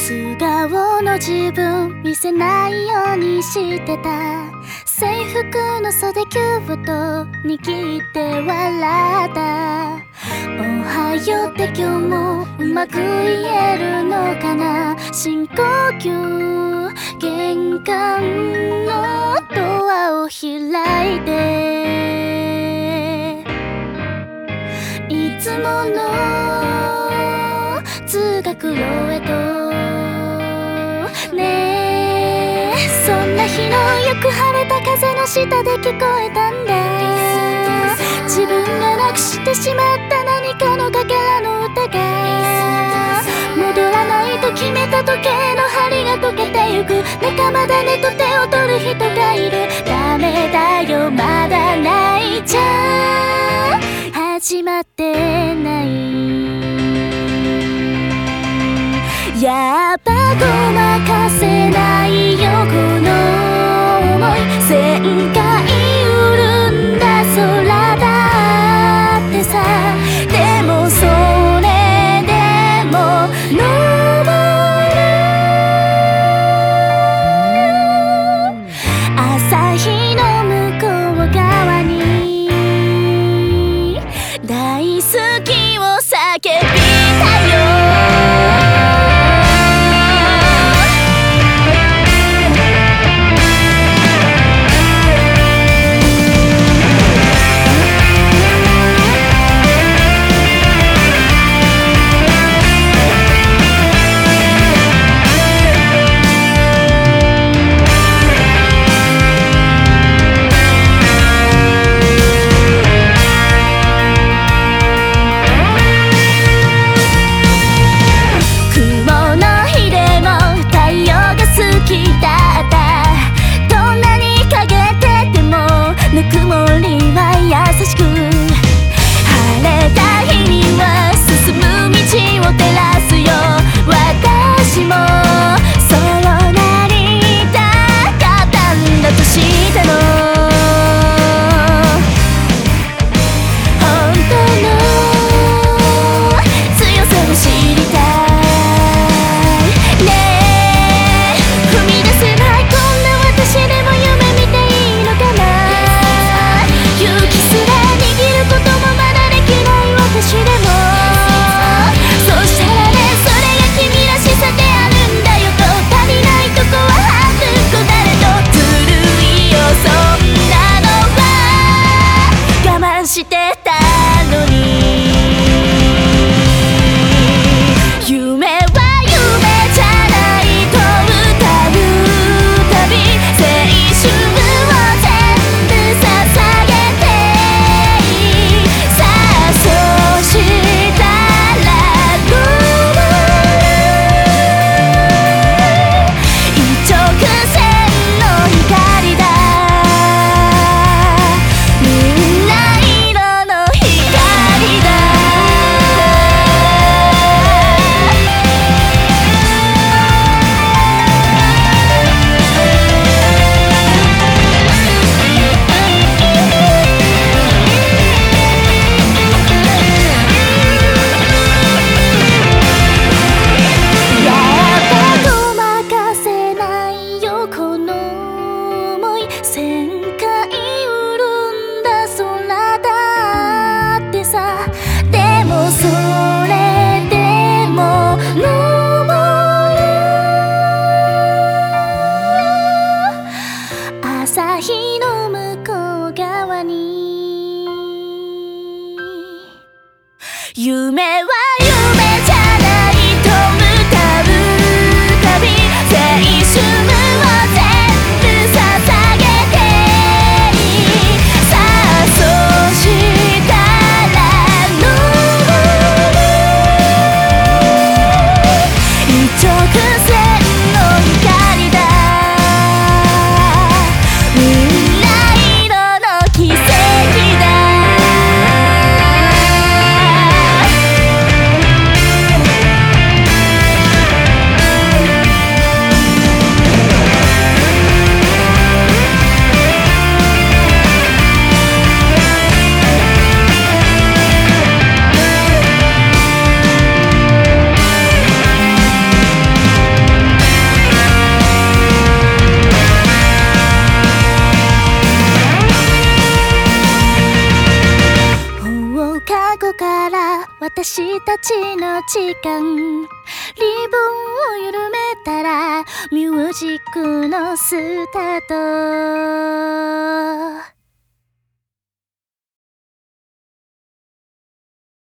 素顔の自分見せないようにしてた。制服の袖キューブと握って笑った。おはようって今日もうまく言えるのかな？深呼吸玄関のドアを開いて。いつもの通学路へと日のよく晴れた風の下で聞こえたんだ。自分がなくしてしまった何かのかけらの歌が。戻らないと決めた時計の針が溶けてゆく。仲間だねと手を取る人がいる。朝日の私たちの時間。リボンを緩めたらミュージックのスタート。